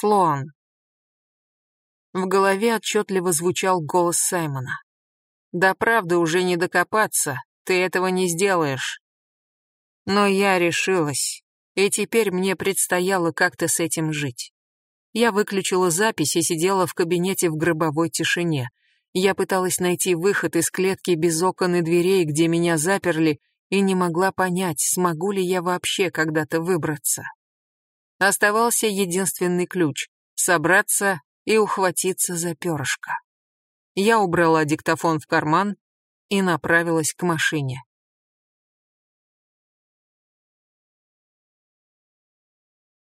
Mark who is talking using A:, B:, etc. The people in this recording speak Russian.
A: Слоан. В голове отчетливо звучал голос Саймона. «Да правда уже не докопаться, ты этого не сделаешь». Но я решилась, и теперь мне предстояло как-то с этим жить. Я выключила запись и сидела в кабинете в гробовой тишине. Я пыталась найти выход из клетки без окон и дверей, где меня заперли, и не могла понять, смогу ли я вообще когда-то выбраться. Оставался единственный ключ — собраться и ухватиться за перышко. Я убрала диктофон в карман и направилась к машине.